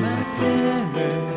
My that.